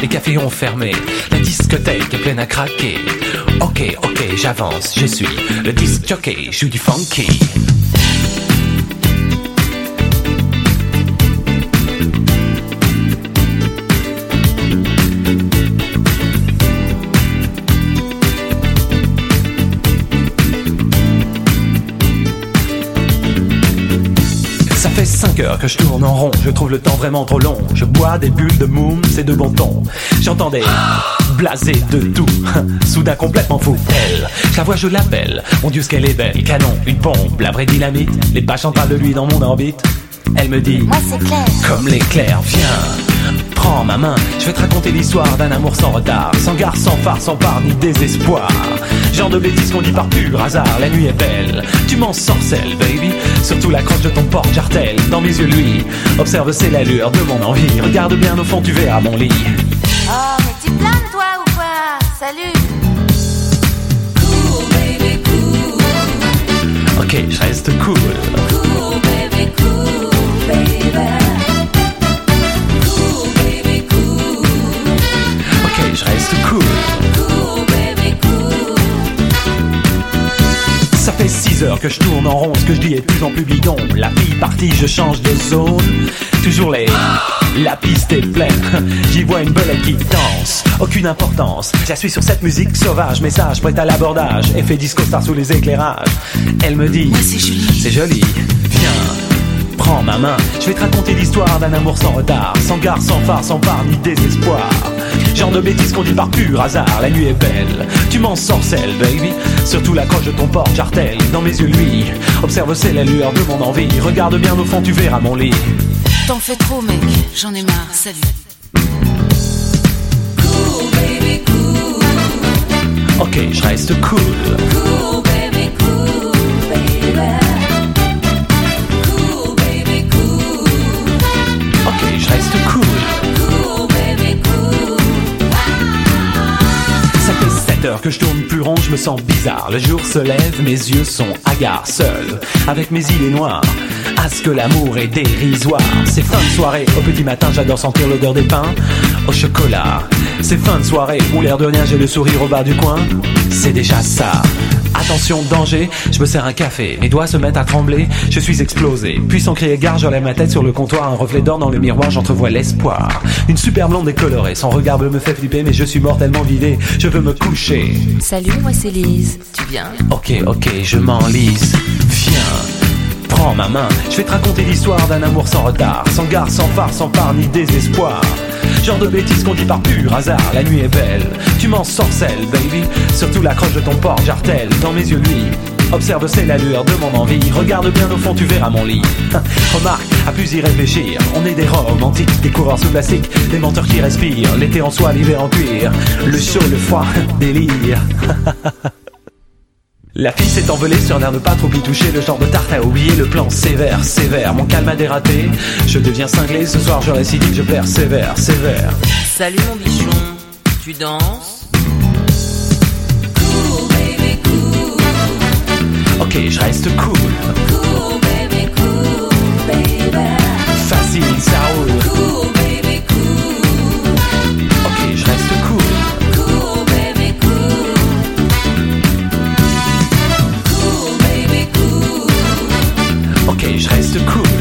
les cafés ont fermé, la discothèque est pleine à craquer. Ok, ok, j'avance, je suis le disc jockey, je joue du funky. 5 heures que je tourne en rond, je trouve le temps vraiment trop long. Je bois des bulles de moum, c'est de bon ton. J'entends des blasés de tout, soudain complètement fou. Elle, je la vois, je l'appelle. Mon dieu, ce qu'elle est belle, canon, une pompe, la vraie dynamite. Les pages en parlent de lui dans mon orbite. Elle me dit, Moi c'est clair. comme l'éclair, viens, prends ma main. Je vais te raconter l'histoire d'un amour sans retard, sans gare, sans phare, sans part ni désespoir. Genre de bêtises qu'on dit par pur hasard, la nuit est belle. Tu m'en sorcelles, baby. Surtout la croche de ton porte jartel. Dans mes yeux, lui, observe, c'est l'allure de mon envie. Regarde bien au fond, tu verras mon lit. Fait 6 heures que je tourne en rond, ce que je dis est de plus en plus bidon. La fille partie, je change de zone. Toujours les. La piste est pleine. J'y vois une belette qui danse. Aucune importance. Je la suis sur cette musique sauvage. Message prêt à l'abordage. Effet disco star sous les éclairages. Elle me dit. C'est joli. C'est joli. Viens. Prends ma main, je vais te raconter l'histoire d'un amour sans retard, sans gare, sans phare, sans part ni désespoir. Genre de bêtises qu'on dit par pur hasard, la nuit est belle, tu m'en sorcelles, baby. Surtout la coche de ton porte jartel, dans mes yeux, lui. Observe, c'est la lueur de mon envie. Regarde bien au fond, tu verras mon lit. T'en fais trop, mec. J'en ai marre. Salut. Cool, baby, cool. Ok, je reste cool. Cool, baby, fait 7 heures que je tourne plus rond, je me sens bizarre. Le jour se lève, mes yeux sont hagards, seul, avec mes idées noires. À ce que l'amour est dérisoire. C'est fin de soirée, au petit matin, j'adore sentir l'odeur des pains au chocolat. C'est fin de soirée, où l'air de rien, j'ai le sourire au bas du coin. C'est déjà ça. Attention, danger, je me sers un café, mes doigts se mettent à trembler, je suis explosé. Puis sans crier gare, je lève ma tête sur le comptoir, un reflet d'or dans le miroir, j'entrevois l'espoir. Une super blonde décolorée, son regard bleu me fait flipper, mais je suis mortellement vidé, je veux me coucher. Salut, moi c'est Lise. Tu viens? Ok, ok, je m'enlise. Viens, prends ma main. Je vais te raconter l'histoire d'un amour sans retard, sans gare, sans phare, sans part ni désespoir. Genre de bêtises qu'on dit par pur hasard, la nuit est belle. Tu m'en sorcelles, baby. Surtout la croche de ton porte jartel, dans mes yeux, lui. Observe, c'est la lueur de mon envie. Regarde bien au fond, tu verras mon lit. Remarque, à plus y réfléchir. On est des romantiques, des coureurs sous plastique, des menteurs qui respirent. L'été en soie, l'hiver en cuir. Le chaud, le froid, délire. La fille s'est envolée sur un air de pas trop y toucher Le genre de tarte à oublier le plan sévère, sévère Mon calme a dératé, je deviens cinglé Ce soir je récidive, je perds sévère, sévère. Salut mon bichon, tu danses? Cool, baby, cool. Ok, je reste cool Cool. crew